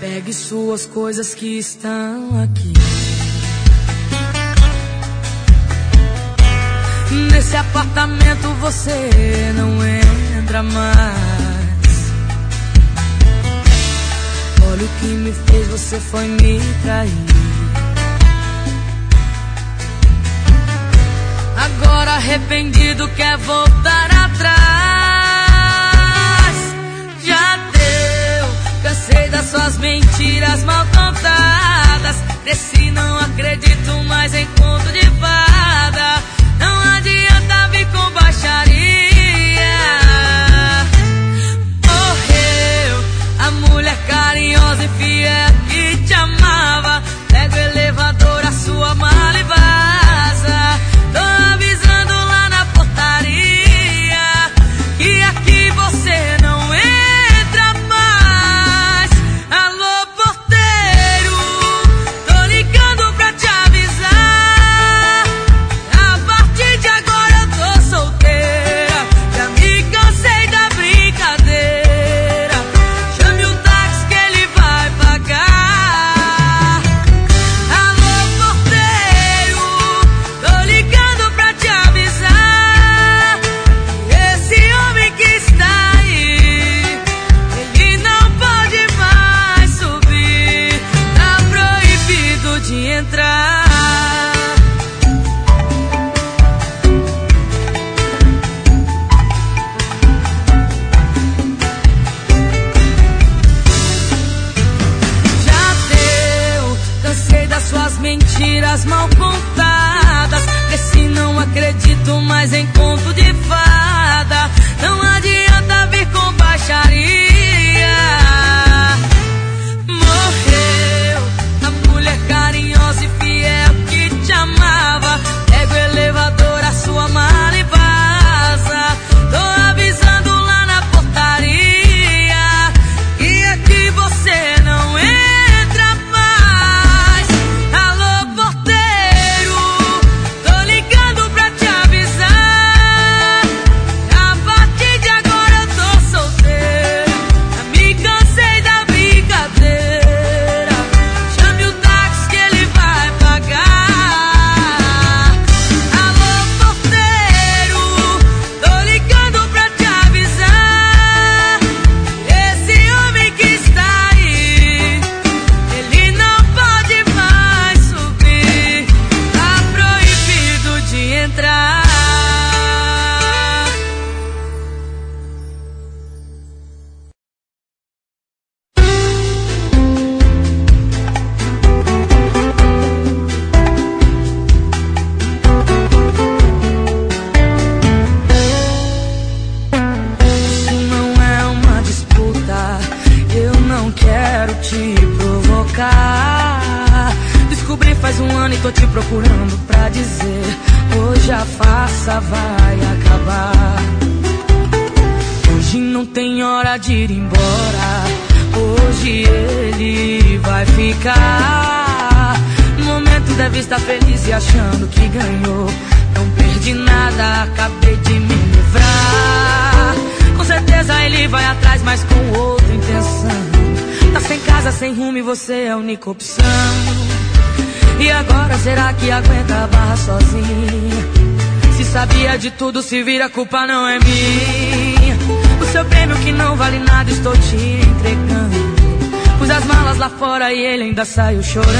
Pegue suas coisas que estão aqui. Nesse apartamento você não entra mais. Olha o que me fez, você foi me trair. Agora arrependido quer voltar atrás. Cansei das suas mentiras mal contadas. Cresci, não acredito mais em conto de fada. Não adianta vir com baixaria. Morreu a mulher carinhosa e fiel que te amava. Pega o elevador, a sua mala e vai. tudo se vira, a culpa não é minha. O seu prêmio que não vale nada, estou te entregando. Pus as malas lá fora e ele ainda saiu chorando.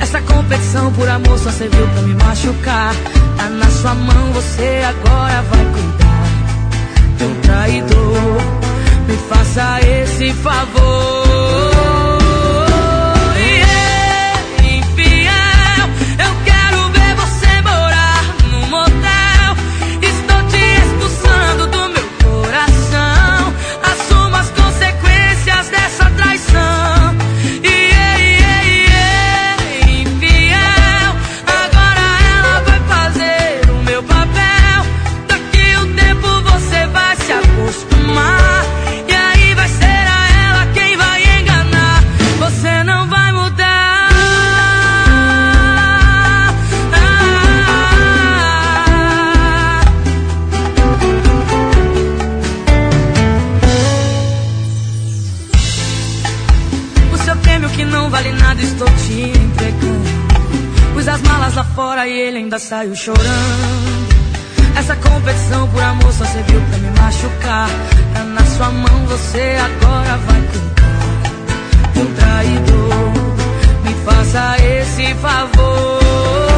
Essa competição por amor só serviu pra me machucar. Tá na sua mão, você agora vai cuidar. Teu traidor, me faça esse favor. Prêmio que não vale nada estou te entregando. Pus as malas lá fora e ele ainda saiu chorando. Essa competição por amor só serviu pra me machucar. Tá na sua mão, você agora vai culpar um traidor. Me faça esse favor.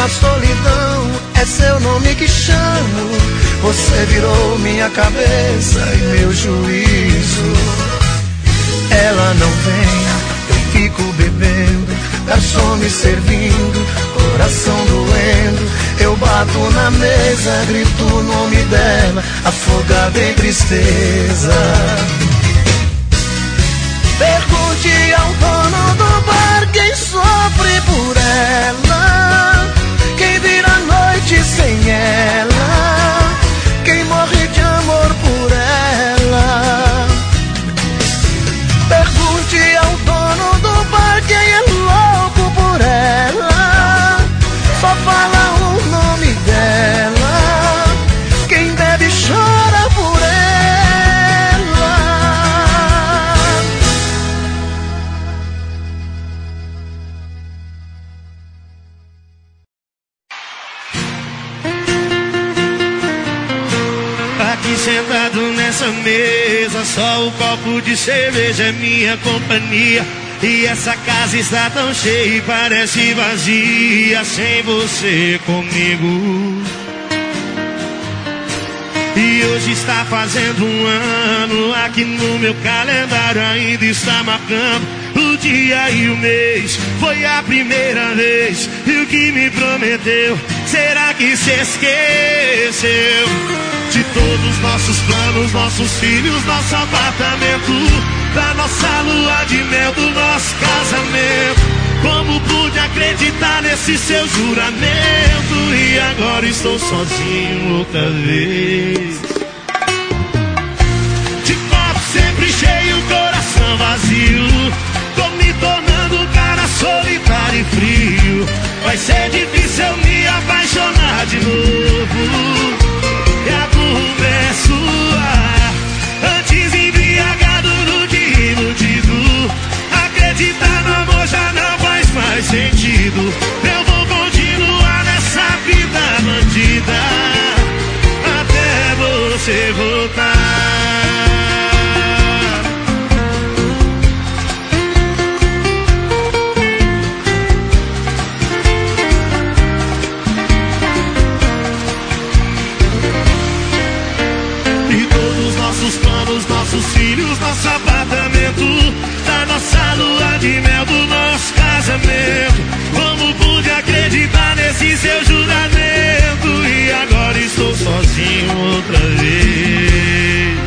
Na solidão é seu nome que chamo. Você virou minha cabeça e meu juízo. Ela não vem, eu fico bebendo, garçom me servindo coração doendo. Eu bato na mesa, grito o nome dela, afogada em tristeza. Pergunte ao dono do bar quem sofre por ela, noite sem ela, de cerveja é minha companhia. E essa casa está tão cheia e parece vazia sem você comigo. E hoje está fazendo um ano, aqui no meu calendário ainda está marcando o dia e o mês. Foi a primeira vez e o que me prometeu, será que se esqueceu? De todos nossos planos, nossos filhos, nosso apartamento da nossa lua de mel, do nosso casamento. Como pude acreditar nesse seu juramento? E agora estou sozinho outra vez. De copo sempre cheio, coração vazio. Tô me tornando um cara solitário e frio. Vai ser difícil me apaixonar de novo. De mel, do nosso casamento. Como pude acreditar nesse seu juramento? E agora estou sozinho outra vez.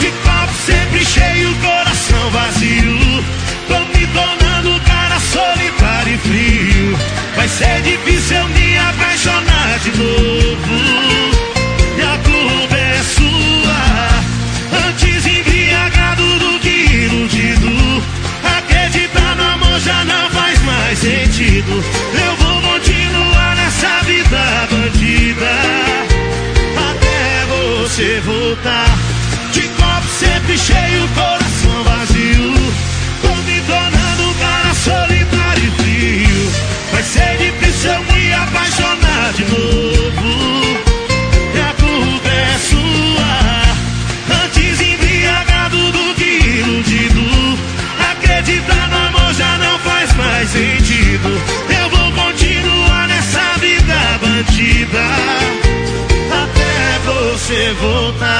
De copo sempre cheio, coração vazio. Tô me tornando um cara solitário e frio. Vai ser difícil me apaixonar de novo. Já voltar.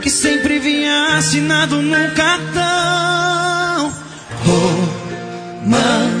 que sempre vinha assinado no cartão. Romântico.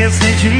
recentemente.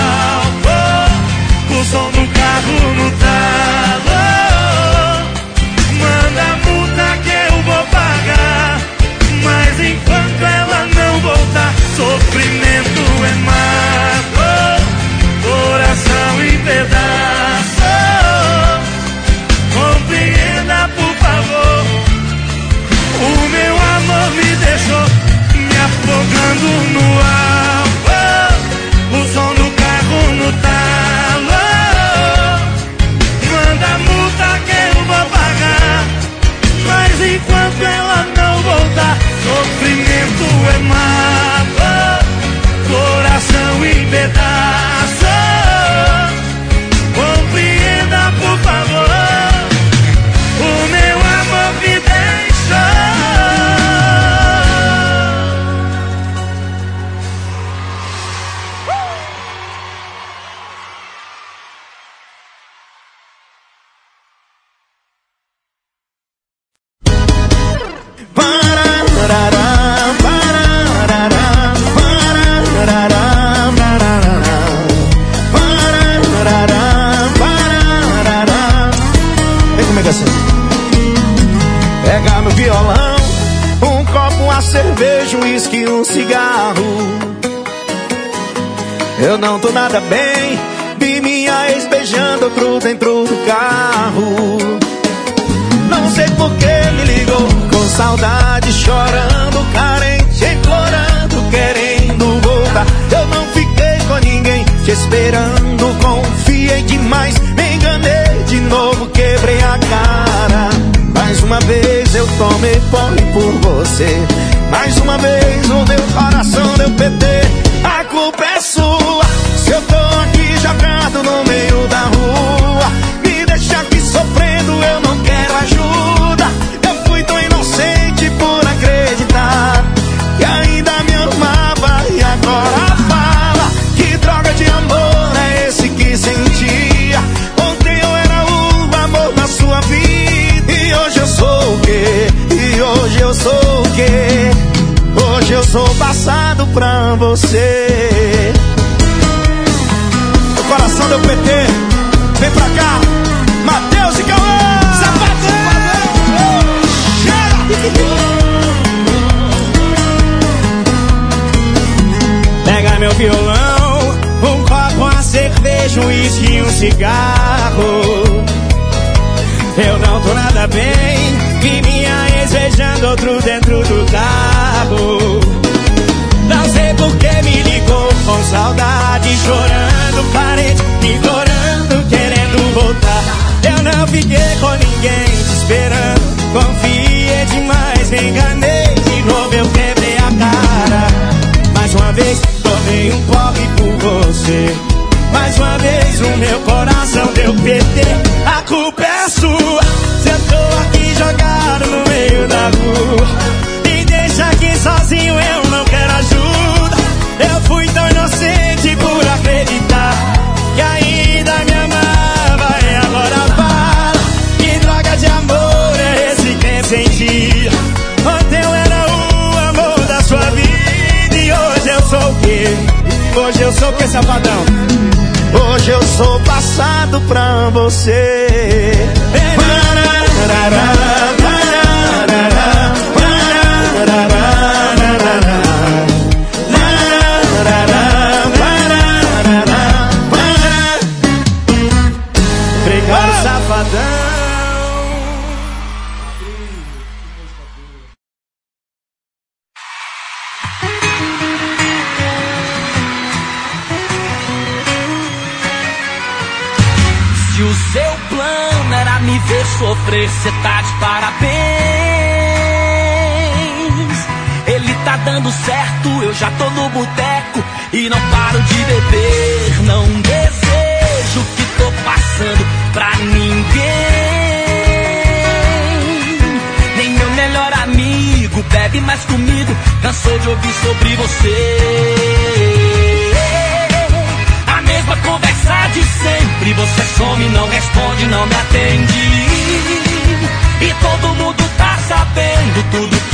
você. eu sou o que, safadão? Hoje eu sou passado pra você. Ei,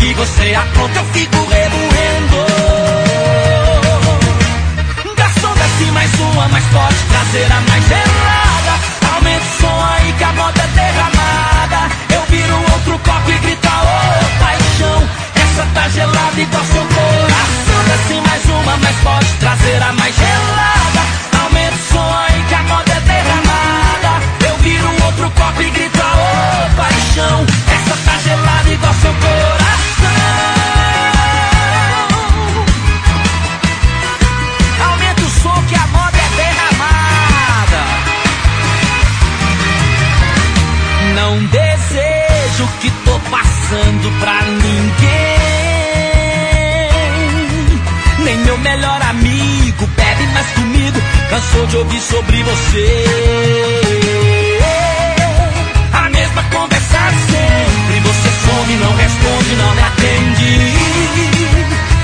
que você apronta, eu fico remoendo. Garçom, desce mais uma, mais forte, traseira mais gelada. Aumenta o som aí que a moda é derramada. Eu viro outro copo e grita, ô oh, paixão. Essa tá gelada igual seu coração. Desce mais uma, mais forte, traseira mais gelada. Aumenta o som aí que a moda é derramada. Eu viro outro copo e grita, ô oh, paixão. Essa tá gelada igual seu coração. Pra ninguém. Nem meu melhor amigo bebe mais comigo. Cansou de ouvir sobre você. A mesma conversa sempre. Você some, não responde, não me atende.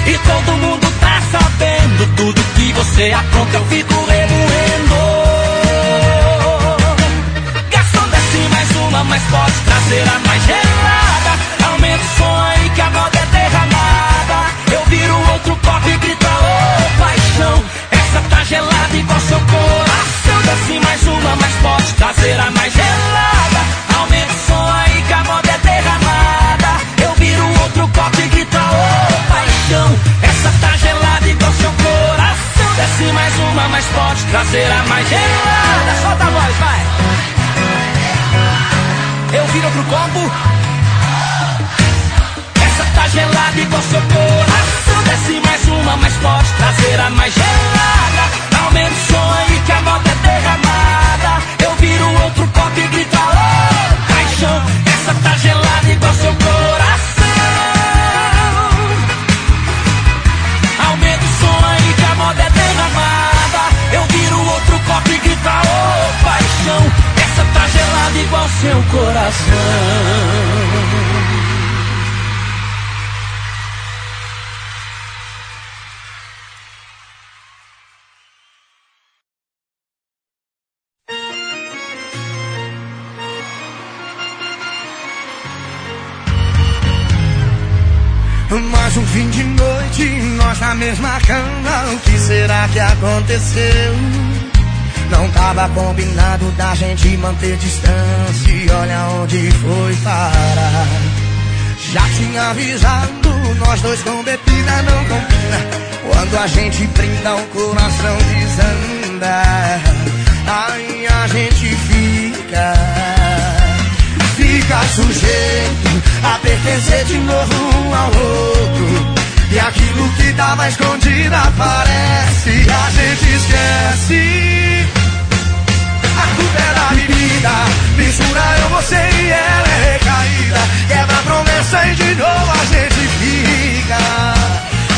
E todo mundo tá sabendo tudo que você apronta. Eu fico remoendo. Garçom, desce mais uma, mais forte, traseira mais gelada. Ô paixão. Essa tá gelada igual seu coração. Desce mais uma, mais forte, traseira mais gelada. Aumenta o som aí que a moda é derramada. Eu viro outro copo e grito, ô paixão. Essa tá gelada igual seu coração. Desce mais uma, mais forte, traseira mais gelada. Solta a voz, vai. Eu viro outro copo. Essa tá gelada igual seu coração. Desce mais uma, mais forte, traseira mais gelada. Aumenta o aí que a moda é derramada. Eu viro outro copo e grito, ô paixão. Essa tá gelada igual seu coração. Aumenta o aí que a moda é derramada. Eu viro outro copo e grito, ô paixão. Essa tá gelada igual seu coração. Aconteceu? Não tava combinado da gente manter distância. E olha onde foi parar. Já tinha avisado, nós dois com bebida não combina. Quando a gente brinda, o coração desanda. Aí a gente fica fica sujeito a pertencer de novo um ao outro. E aquilo que tava escondido aparece, a gente esquece. A culpa é da bebida, mistura eu, você e ela é recaída. Quebra a promessa e de novo a gente fica.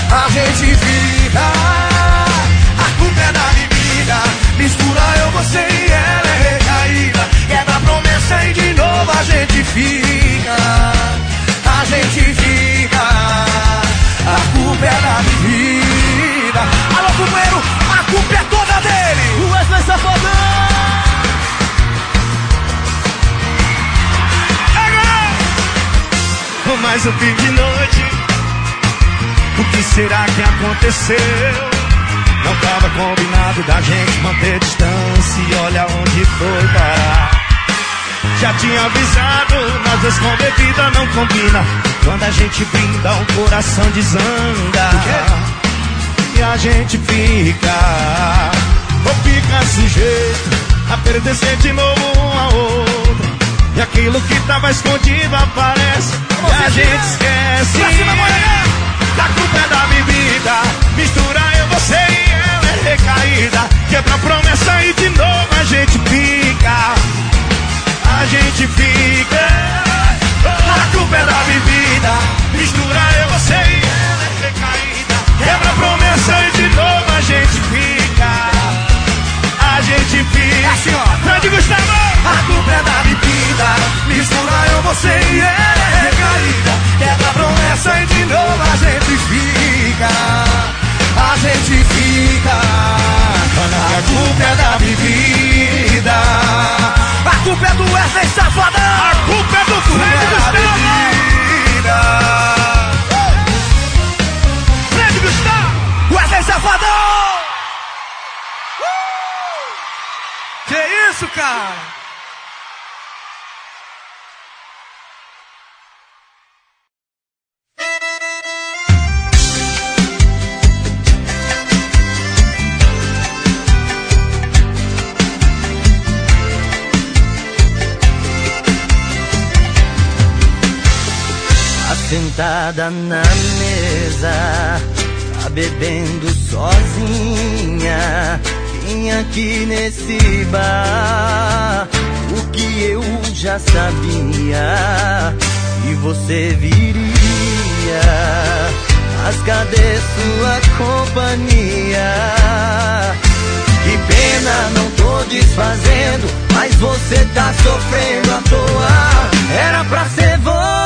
A gente fica. A culpa é da bebida, mistura eu, você e ela é recaída. Quebra a promessa e de novo a gente fica. A gente fica. A culpa é da bebida. Alô, companheiro, a culpa é toda dele. Wesley Safadão! Mais um fim de noite. O que será que aconteceu? Não tava combinado da gente manter distância. E olha onde foi parar. Já tinha avisado, nós dois com bebida não combina. Quando a gente brinda, o coração desanda. E a gente fica, ou fica sujeito a pertencer de novo um ao outro. E aquilo que tava escondido aparece. E a gente esquece. A culpa é da bebida. Mistura eu, você e ela é recaída. Quebra a promessa e de novo a gente fica. A gente fica. A culpa é da bebida caída, mistura eu, você e ela é recaída. Quebra promessa e de novo a gente fica. A gente fica. É assim, ó. Grande Gustavo! A culpa é da bebida, mistura eu, você e ela é recaída. Quebra promessa e de novo a gente fica. A gente fica. A culpa é da bebida. A culpa é do Wesley Safadão. Cara. sentada na mesa, tá bebendo sozinha. Vim aqui nesse bar, o que eu já sabia, e você viria. Mas cadê sua companhia? Que pena, não tô desfazendo, mas você tá sofrendo à toa. Era pra ser você.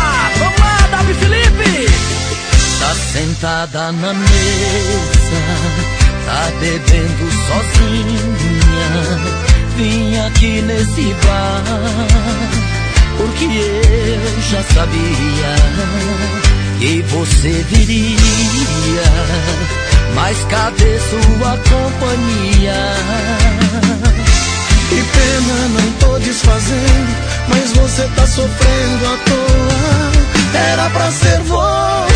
sentada na mesa, tá bebendo sozinha. Vim aqui nesse bar, porque eu já sabia que você viria. Mas cadê sua companhia? Que pena, não tô desfazendo, mas você tá sofrendo à toa. Era pra ser você,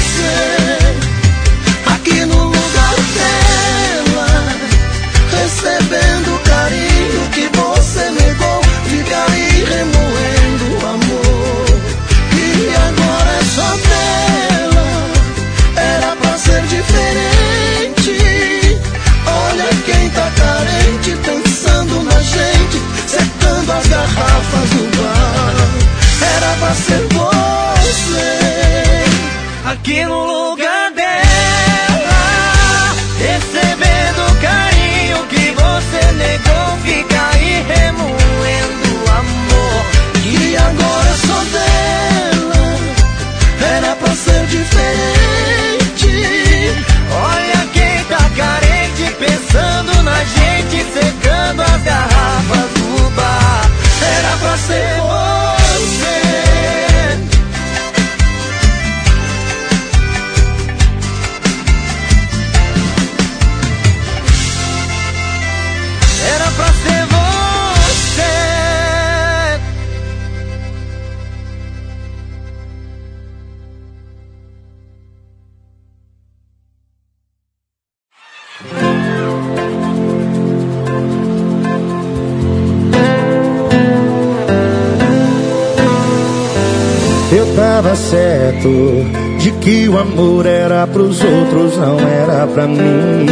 o amor era pros outros, não era pra mim.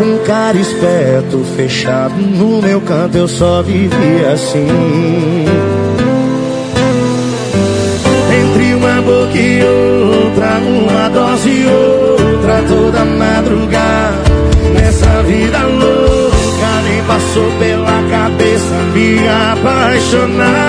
Um cara esperto, fechado no meu canto, eu só vivia assim. Entre uma boca e outra, uma dose e outra, toda madrugada. Nessa vida louca, nem passou pela cabeça me apaixonar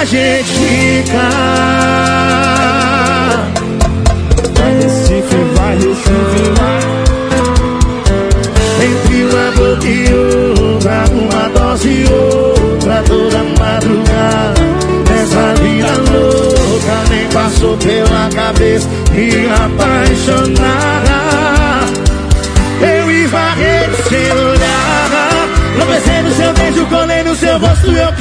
a gente fica Vai Recife, vai Recife, vai Entre uma boca e outra, uma dose e outra Toda madrugada, nessa vida louca Nem passou pela cabeça. Me apaixonar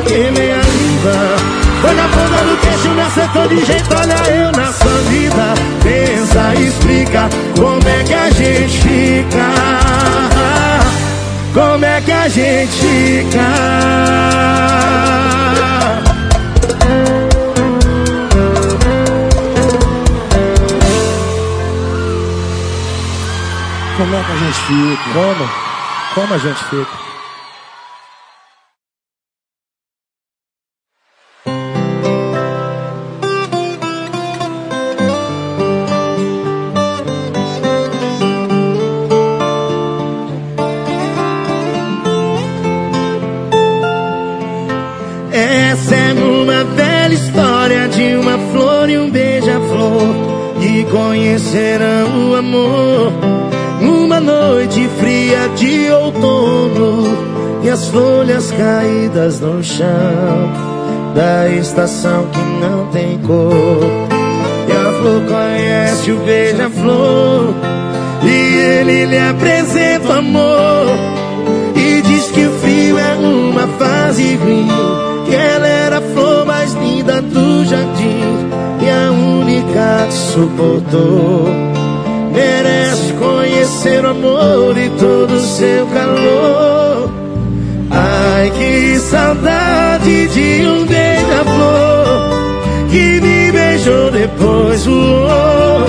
eu queimei a língua. Foi na ponta do queixo, me acertou de jeito, olha eu na sua vida. Pensa, explica como é que a gente fica. Como é que a gente fica? Como é que a gente fica? Como? Como a gente fica? Caídas no chão Da estação que não tem cor E a flor conhece o beija-flor E ele lhe apresenta o amor E diz que o frio é uma fase ruim Que ela era a flor mais linda do jardim E a única que suportou merece conhecer o amor e todo o seu calor. Saudade de um beija-flor que me beijou depois voou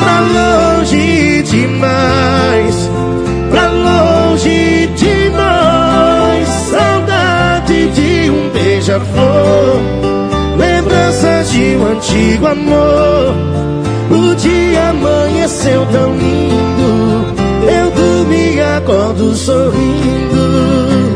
pra longe demais, pra longe de nós. Saudade de um beija-flor, lembranças de um antigo amor o dia amanheceu tão lindo Eu dormi e acordo sorrindo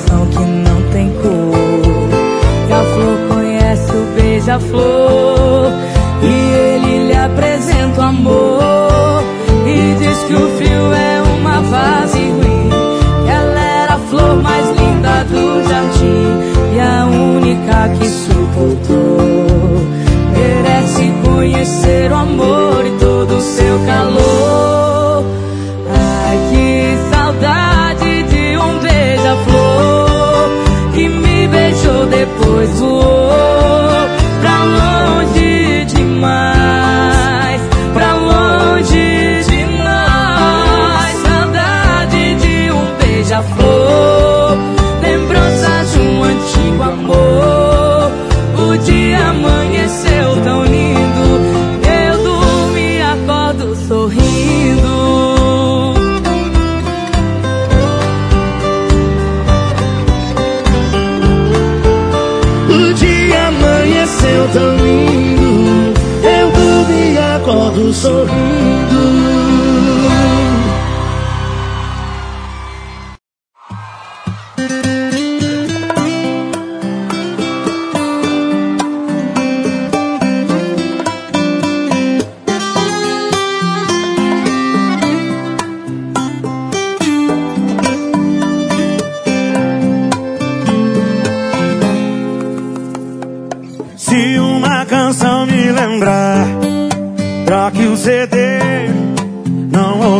o beija-flor E ele lhe apresenta o amor E diz que o frio é uma fase ruim Que ela era a flor mais linda do jardim E a única que suportou. Merece conhecer o amor e todo o seu calor. Depois voou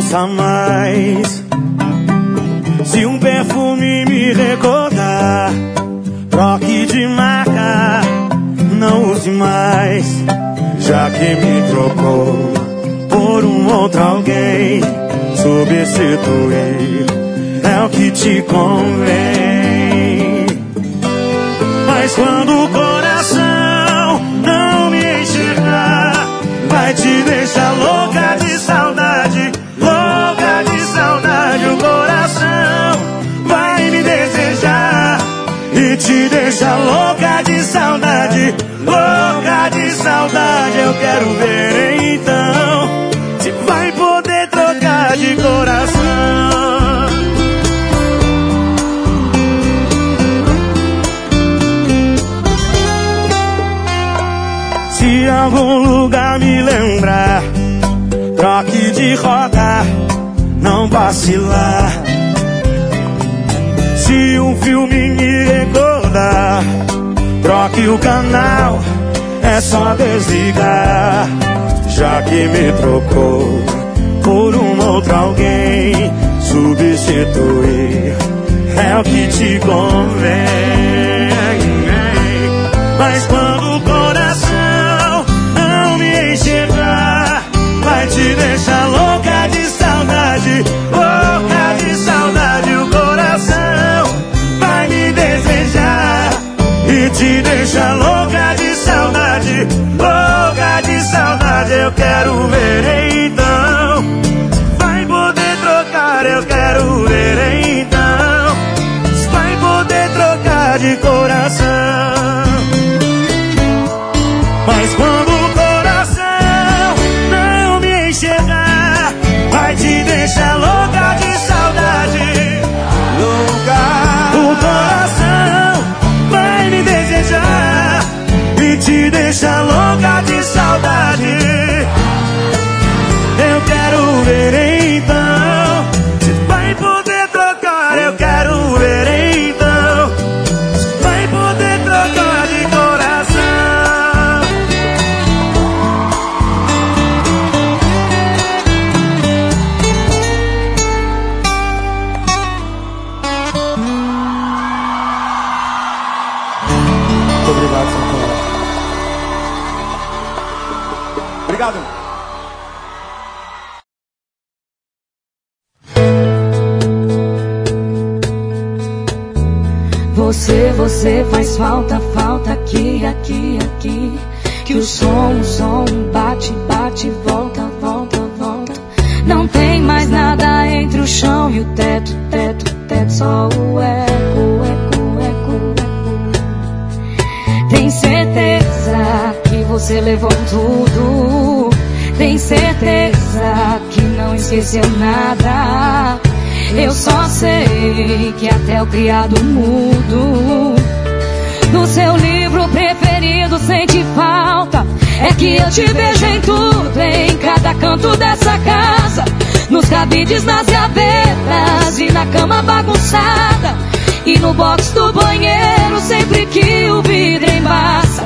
ouça mais. Se um perfume me recordar, troque de marca, não use mais. Já que me trocou por um outro alguém, substituir é o que te convém. Mas quando vai te deixar louca de saudade, louca de saudade. O coração vai me desejar e te deixar louca de saudade, louca de saudade. Eu quero ver então se vai poder trocar de coração. Algum lugar me lembrar, troque de rota, não vacilar. Se um filme me recordar, troque o canal, é só desligar. Já que me trocou por um outro alguém, substituir é o que te convém. Mas quando te deixar louca de saudade, louca de saudade. O coração vai me desejar e te deixar louca de saudade, louca de saudade. Eu quero ver então, vai poder trocar. Eu quero ver então, vai poder trocar de coração. Você, faz falta, falta aqui, aqui, aqui. Que o som, o som bate, bate, volta, volta, volta. Não tem mais nada entre o chão e o teto, teto, teto. Só o eco, eco, eco, eco. Tem certeza que você levou tudo. Tem certeza que não esqueceu nada. Eu só sei que até o criado mudo do seu livro preferido sente falta. É que eu te vejo em tudo, em cada canto dessa casa, nos cabides, nas gavetas e na cama bagunçada. E no box do banheiro, sempre que o vidro embaça,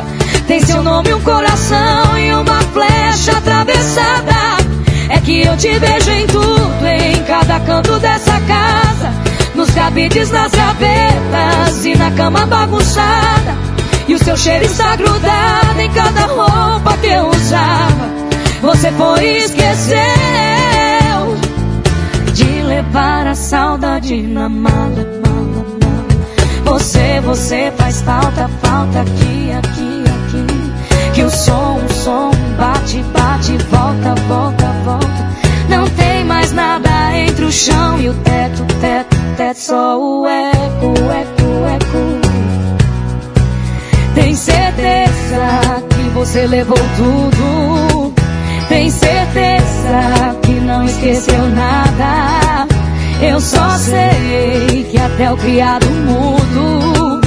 tem seu nome, um coração e uma flecha atravessada. É que eu te vejo em tudo, em cada canto dessa casa. Nos cabides, nas gavetas e na cama bagunçada. E o seu cheiro está grudado em cada roupa que eu usava. Você foi e esqueceu de levar a saudade na mala, mala, mala. Você, você faz falta, falta aqui, aqui, aqui. Que o som, o som bate, bate, volta, volta, volta. Chão e o teto, teto, teto. Só o eco, eco, eco. Tem certeza que você levou tudo. Tem certeza que não esqueceu nada. Eu só sei que até o criado mudo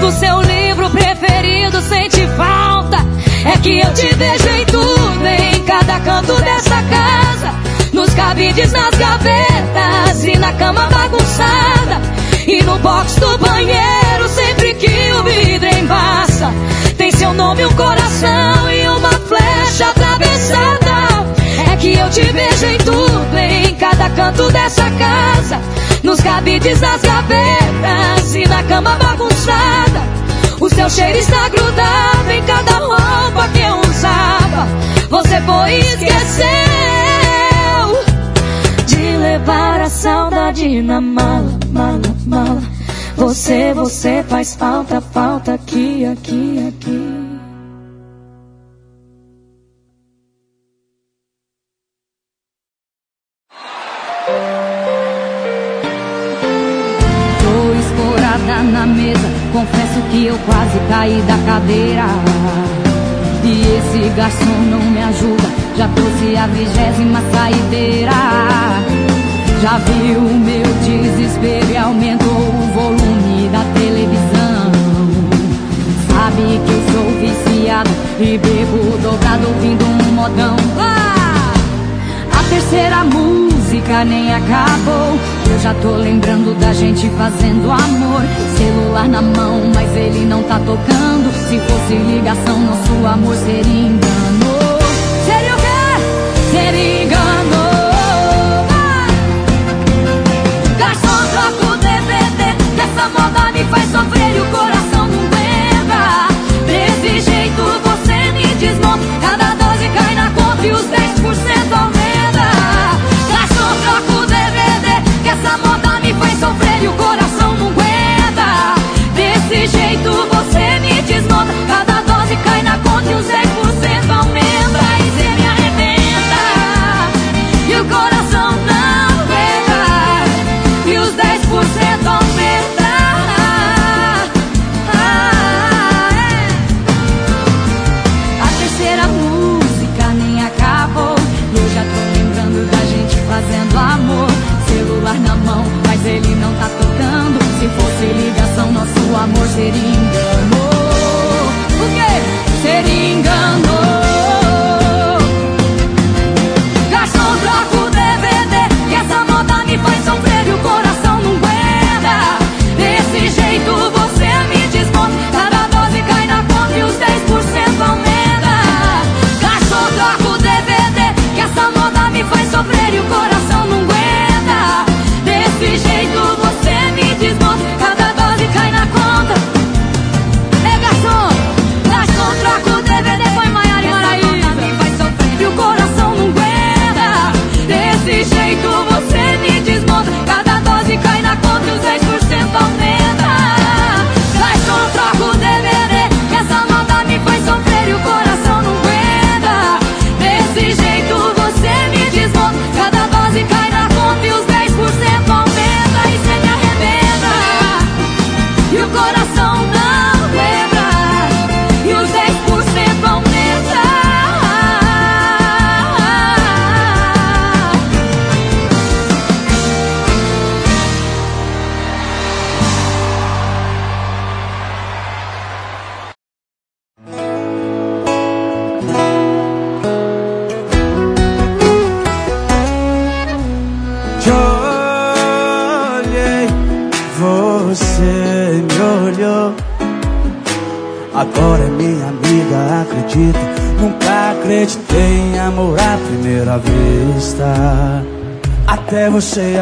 do seu livro preferido sente falta. É que eu te vejo em tudo, em cada canto dessa casa. Nos cabides, nas gavetas e na cama bagunçada. E no box do banheiro, sempre que o vidro embaça. Tem seu nome, um coração e uma flecha atravessada. É que eu te vejo em tudo, em cada canto dessa casa. Nos cabides, nas gavetas e na cama bagunçada. O seu cheiro está grudado em cada roupa que eu usava. Você foi e esqueceu de levar a saudade na mala, mala, mala. Você, você faz falta, falta aqui, aqui, aqui. Tô escorada na mesa, confesso que eu quase caí da cadeira. E esse garçom não me ajuda, já trouxe a vigésima saideira. Já viu o meu desespero e aumentou o volume da televisão. Sabe que eu sou viciado e bebo dobrado ouvindo um modão. Ah! A terceira música nem acabou. Eu já tô lembrando da gente fazendo amor. Celular na mão, mas ele não tá tocando. Se fosse ligação, nosso amor seria engano. Seria o quê? Seria engano. Me faz sofrer e o coração não aguenta Desse jeito você me desmonta Cada dose cai na conta e os 10% aumenta. Garçom, troca o DVD Que essa moda me faz sofrer e o coração não aguenta. Desse jeito você me desmonta amor seria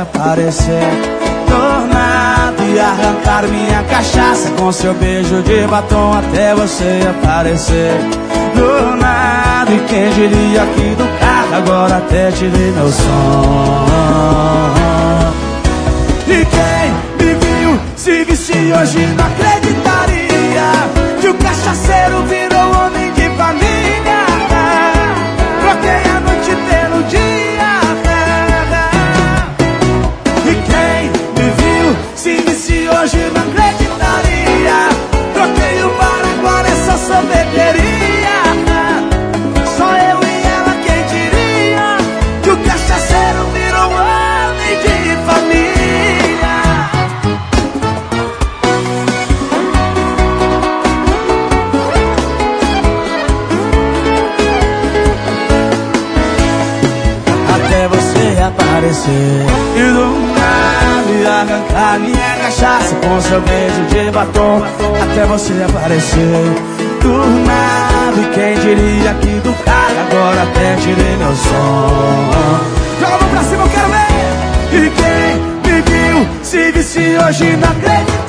aparecer, tornado e arrancar minha cachaça com seu beijo de batom. Até você aparecer, do nada. E quem diria aqui do carro, agora até tirei meu som. E quem me viu se visse hoje não acreditaria Que o cachaceiro virou homem aparecer E do nada arrancar minha cachaça Com seu beijo de batom Até você aparecer Do nada quem diria que do carro Agora até tirei meu som Joga pra cima, eu quero ver. E quem me viu se visse hoje não acreditaria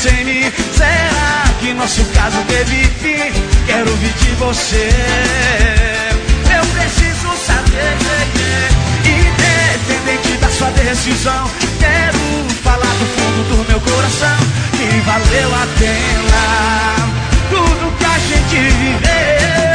pensa mim? Será que nosso caso teve fim? Quero ouvir de você. Eu preciso saber, independente da sua decisão. Quero falar do fundo do meu coração que valeu a pena tudo que a gente viveu.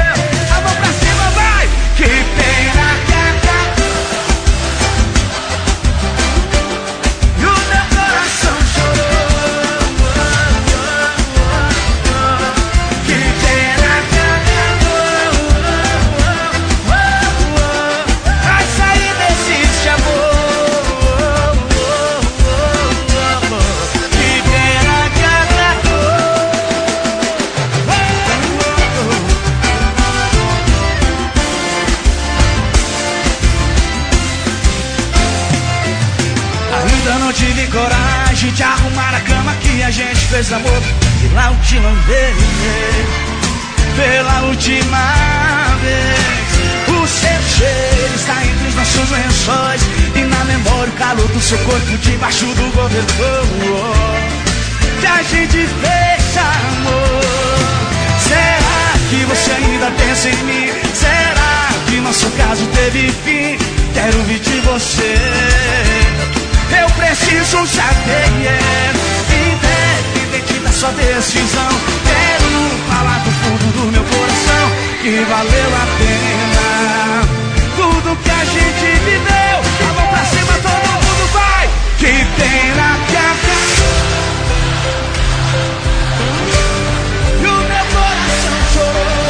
Fez amor pela última vez. Pela última vez. O seu cheiro está entre os nossos lençóis e na memória o calor do seu corpo debaixo do cobertor. Que a gente fez amor. Será que você ainda pensa em mim? Será que nosso caso teve fim? Quero ouvir de você. Eu preciso saber, yeah. Independente da sua decisão. Quero falar do fundo do meu coração que valeu a pena. Tudo que a gente viveu, a mão pra cima, todo mundo vai. Que pena que acabou. já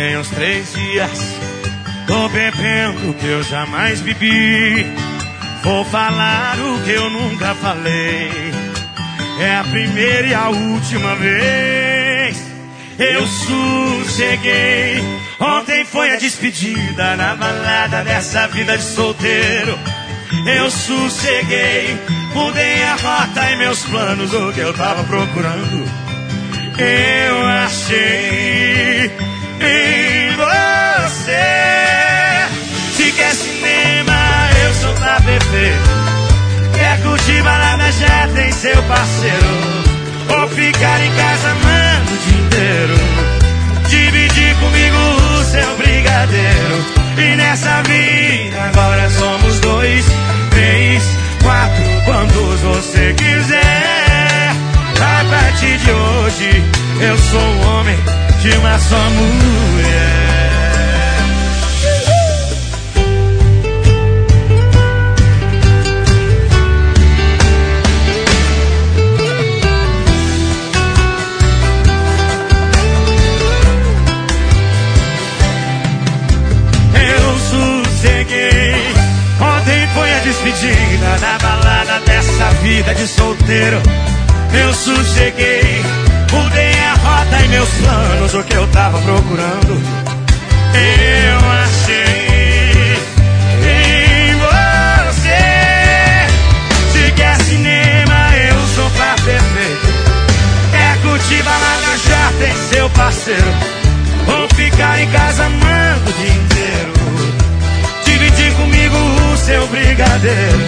tem uns três dias. Tô bebendo o que eu jamais bebi. Vou falar o que eu nunca falei. É a primeira e a última vez. Eu sosseguei. Ontem foi a despedida na balada dessa vida de solteiro. Eu sosseguei. Mudei a rota e meus planos, o que eu tava procurando. Eu achei Quer curtir balada, já tem seu parceiro. Ou ficar em casa, mano, o dia inteiro. Dividir comigo o seu brigadeiro. E nessa vida agora somos dois, três, quatro, quantos você quiser. A partir de hoje, eu sou um homem de uma só mulher. digna na balada dessa vida de solteiro. Eu sosseguei, mudei a rota e meus planos, o que eu tava procurando. Eu achei em você. Se quer cinema, eu sou pra perfeito. É curtir balada, já tem seu parceiro. Vou ficar em casa amando o dia inteiro seu brigadeiro.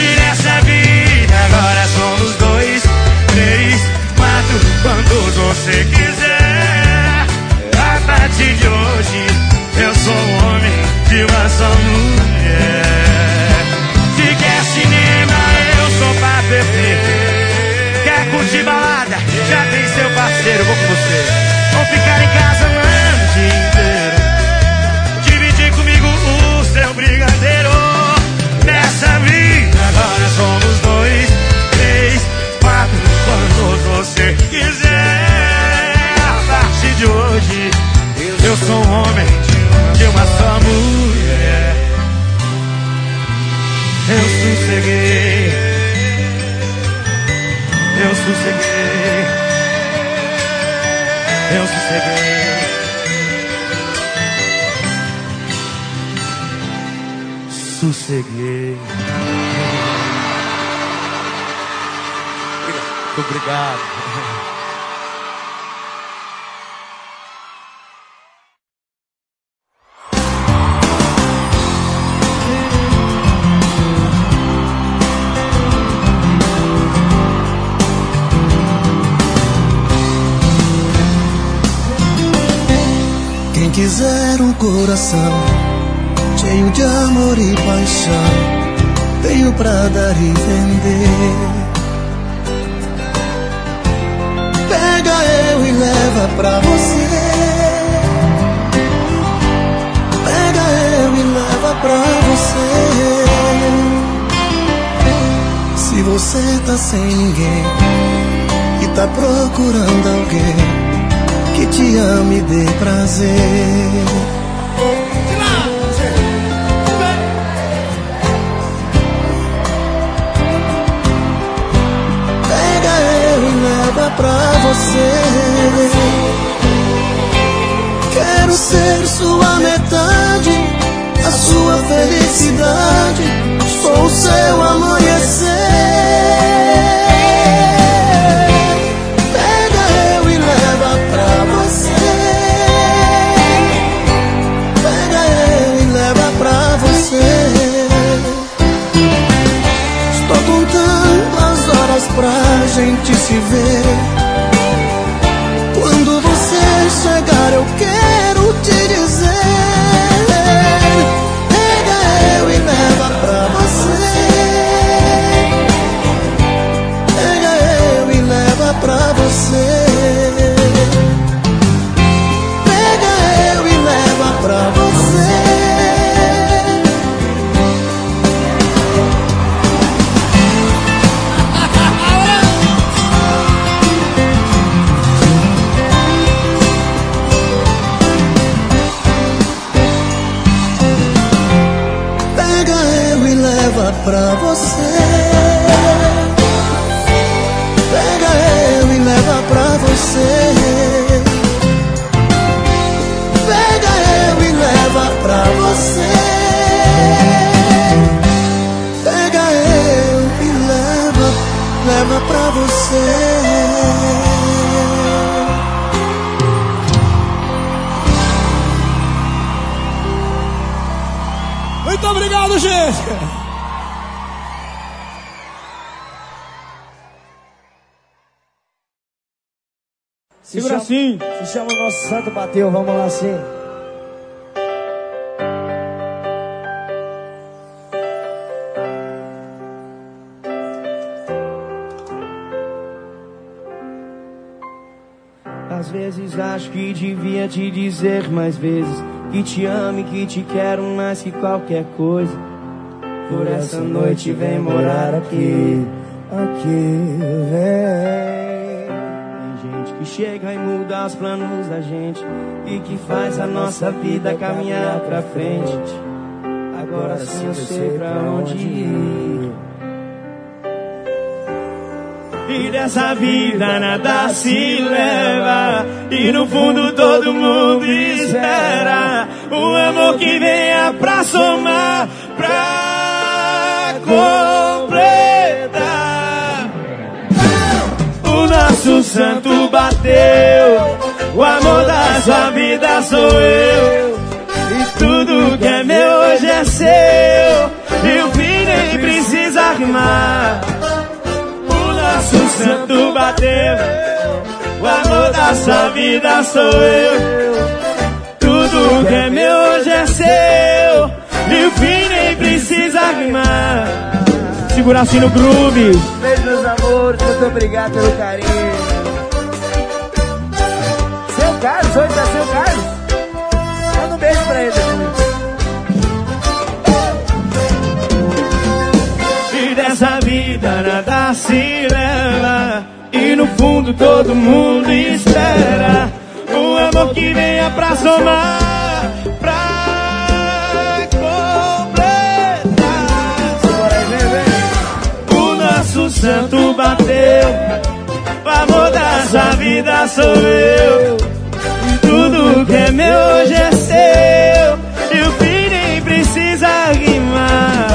E nessa vida agora somos dois, três, quatro, quantos você quiser. bateu, vamos lá sim. Às vezes acho que devia te dizer mais vezes que te amo e que te quero mais que qualquer coisa. Por essa noite vem morar aqui, aqui vem chega e muda os planos da gente e que faz a nossa vida é caminhar pra frente. Agora sim eu sei pra onde ir. E dessa vida nada se leva, e no fundo todo mundo espera um amor que venha pra somar, pra cor. nosso Santo bateu. O amor da sua vida sou eu. E tudo que é meu hoje é seu. E o fim nem precisa rimar. O nosso santo bateu. O amor da sua vida sou eu. Tudo que é meu hoje é seu. E o fim nem precisa rimar. Segura assim no groove. Amores. Muito obrigado pelo carinho. Seu Carlos, hoje tá seu Carlos? Manda um beijo pra ele. E dessa vida nada se leva. E no fundo todo mundo espera. Um amor que venha pra somar. Santo bateu. O amor dessa vida sou eu. E tudo que é meu hoje é seu. E o fim nem precisa rimar.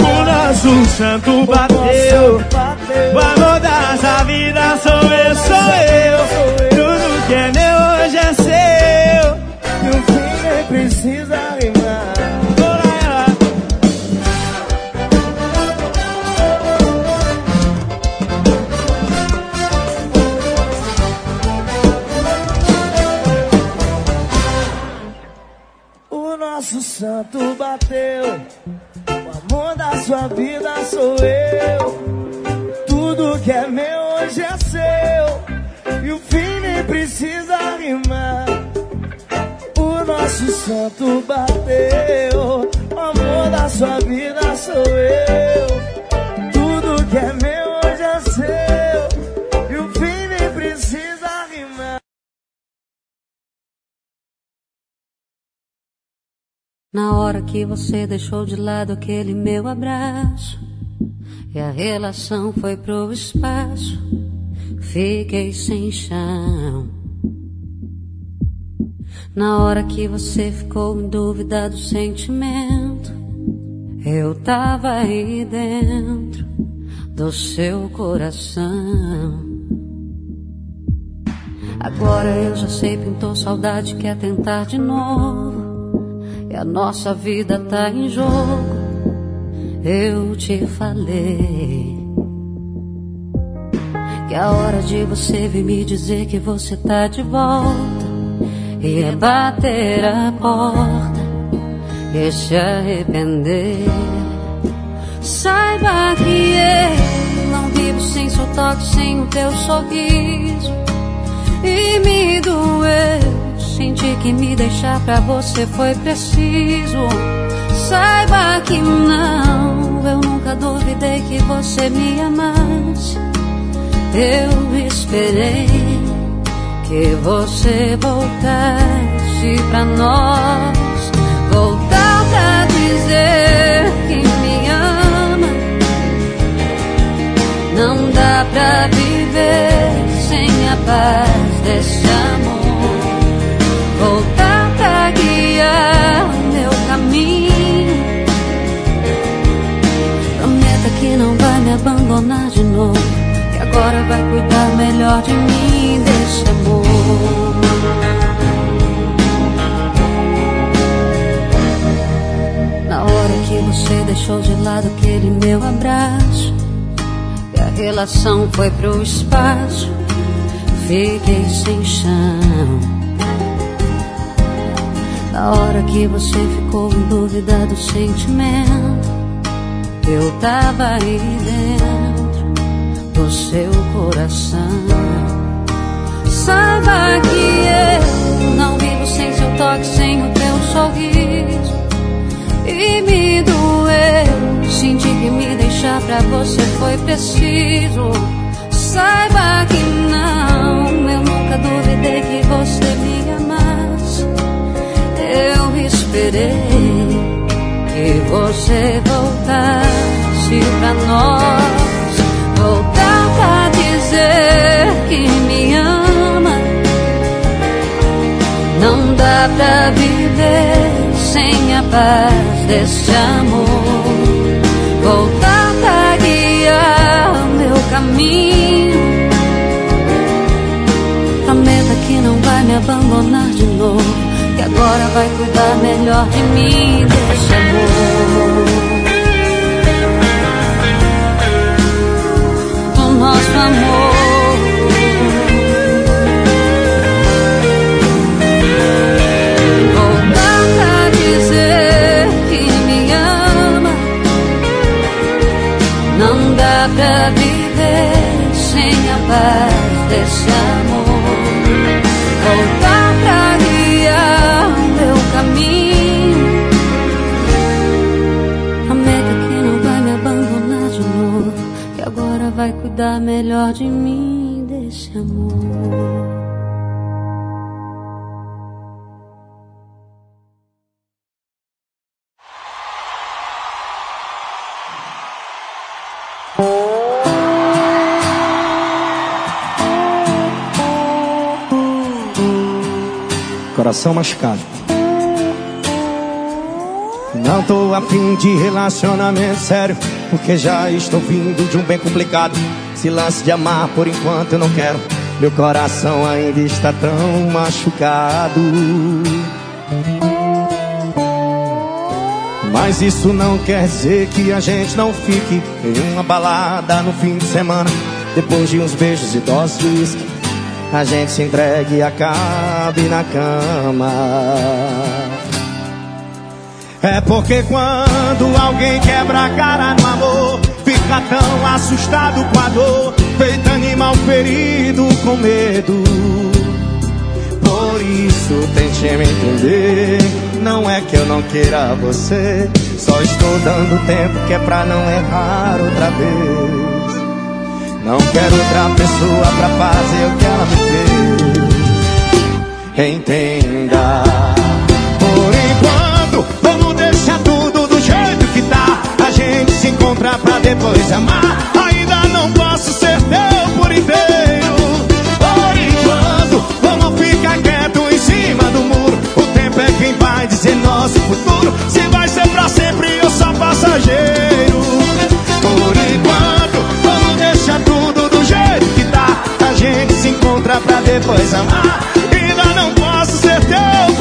O nosso santo bateu. O amor dessa vida sou eu, sou eu. Eu. Tudo que é meu hoje é seu. E o fim nem precisa rimar. O nosso santo bateu. O amor da sua vida sou eu. Tudo que é meu hoje é seu. E o fim nem precisa rimar. Na hora que você deixou de lado aquele meu abraço e a relação foi pro espaço, fiquei sem chão. Na hora que você ficou em dúvida do sentimento, eu tava aí dentro do seu coração. Agora eu já sei, pintou saudade, quer tentar de novo. E a nossa vida tá em jogo. Eu te falei que é hora de você vir me dizer que você tá de volta. E é bater a porta e se arrepender. Saiba que eu não vivo sem seu toque, sem o teu sorriso. E me doeu. Senti que me deixar pra você foi preciso. Saiba que não, eu nunca duvidei que você me amasse. Eu esperei que você voltasse pra nós. Voltar pra dizer que me ama. Não dá pra viver sem a paz desse amor. Me abandonar de novo. Que agora vai cuidar melhor de mim, desse amor. Na hora que você deixou de lado aquele meu abraço E a relação foi pro espaço Fiquei sem chão Na hora que você ficou em dúvida do sentimento Eu tava aí dentro do seu coração Saiba que eu não vivo sem seu toque, sem o teu sorriso e me doeu. Senti que me deixar pra você foi preciso. Saiba que não, eu nunca duvidei que você me amasse. Eu esperei que você voltasse pra nós. Voltar pra dizer que me ama. Não dá pra viver sem a paz desse amor. Voltar pra guiar o meu caminho. Prometa que não vai me abandonar de novo. Que agora vai cuidar melhor de mim, desse amor. O nosso amor. Melhor de mim desse amor. coração machucado. Não tô afim de relacionamento sério, porque já estou vindo de um bem complicado. Se lance de amar por enquanto eu não quero. Meu coração ainda está tão machucado. Mas isso não quer dizer que a gente não fique em uma balada no fim de semana. Depois de uns beijos e doses a gente se entregue e acabe na cama. É porque quando alguém quebra a cara no amor, fica tão assustado com a dor, feito animal ferido com medo. Por isso tente me entender. Não é que eu não queira você, só estou dando tempo que é pra não errar outra vez. Não quero outra pessoa pra fazer o que ela me fez. Entenda. Se encontra pra depois amar. Ainda não posso ser teu por inteiro. Por enquanto, vamos ficar quieto em cima do muro. O tempo é quem vai dizer nosso futuro. Se vai ser pra sempre ou só passageiro. Por enquanto, vamos deixar tudo do jeito que tá. A gente se encontra pra depois amar. Ainda não posso ser teu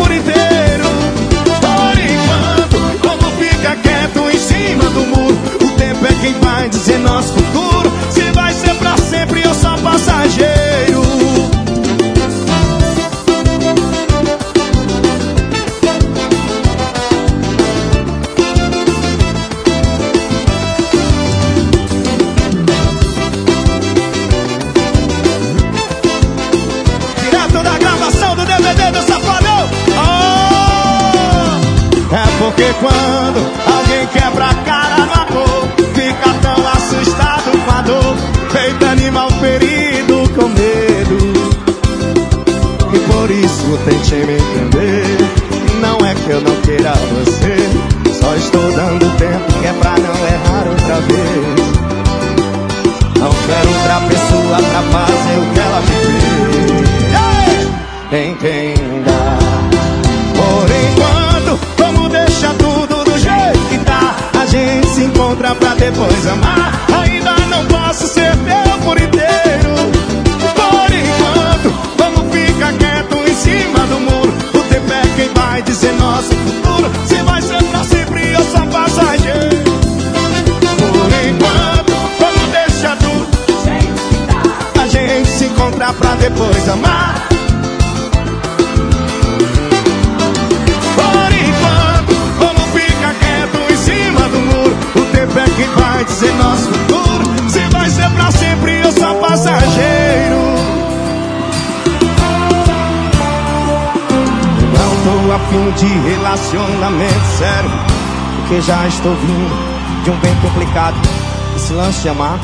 quem vai dizer nosso futuro. Já estou vindo de um bem complicado. Esse lance de amar,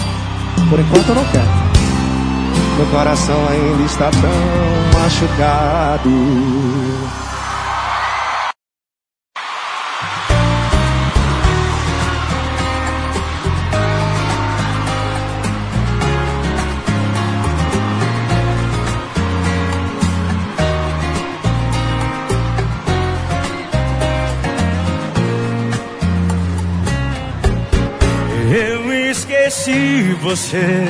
por enquanto eu não quero. Meu coração ainda está tão machucado. Você.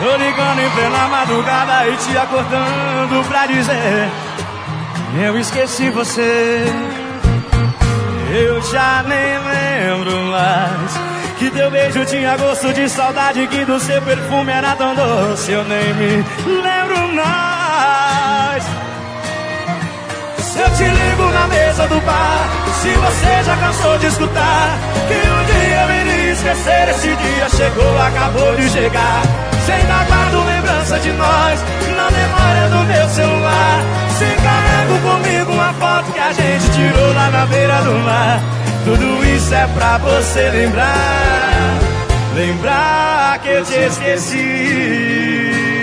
Tô ligando em plena madrugada e te acordando pra dizer Eu esqueci você. Eu já nem lembro mais. Que teu beijo tinha gosto de saudade, que do seu perfume era tão doce. Eu nem me lembro mais. Se eu te ligo na mesa do bar, se você já cansou de escutar, que eu iria esquecer, esse dia chegou, acabou de chegar. Se ainda guardo lembrança de nós na memória do meu celular. Se carrego comigo uma foto que a gente tirou lá na beira do mar. Tudo isso é pra você lembrar. Lembrar que eu te esqueci.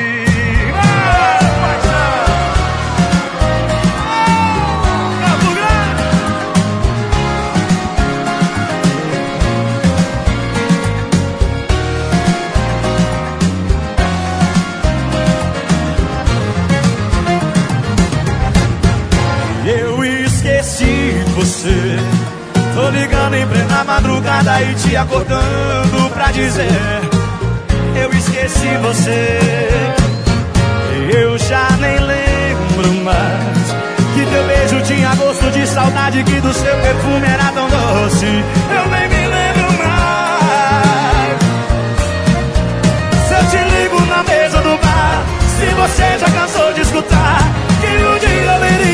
Tô ligando em plena madrugada e te acordando pra dizer: Eu esqueci você. Eu já nem lembro mais. Que teu beijo tinha gosto de saudade, que do seu perfume era tão doce. Eu nem me lembro mais. Se eu te ligo na mesa do bar, se você já cansou de escutar, que iria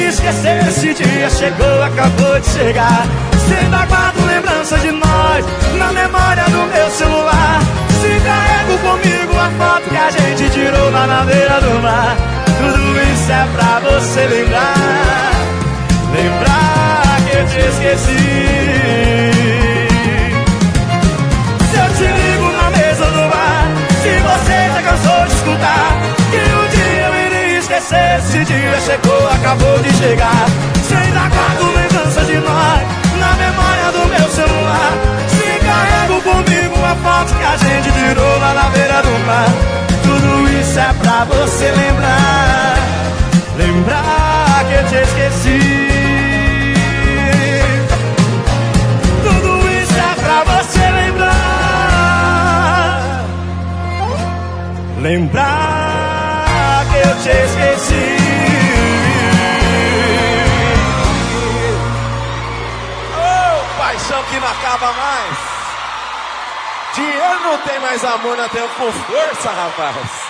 esquecer. Esse dia chegou, acabou de chegar. Se ainda guardo lembranças de nós na memória do meu celular. Se carrego comigo a foto que a gente tirou lá na beira do mar. Tudo isso é pra você lembrar. Lembrar que eu te esqueci. Esquecer. Esse dia chegou, acabou de chegar. Se ainda guardo lembranças de nós na memória do meu celular. Se carrego comigo uma foto que a gente tirou lá na beira do mar. Tudo isso é pra você lembrar. Lembrar que eu te esqueci. Tudo isso é pra você lembrar. Lembrar te esqueci. paixão que não acaba mais. Dinheiro não tem mais amor, não tem com força, rapaz.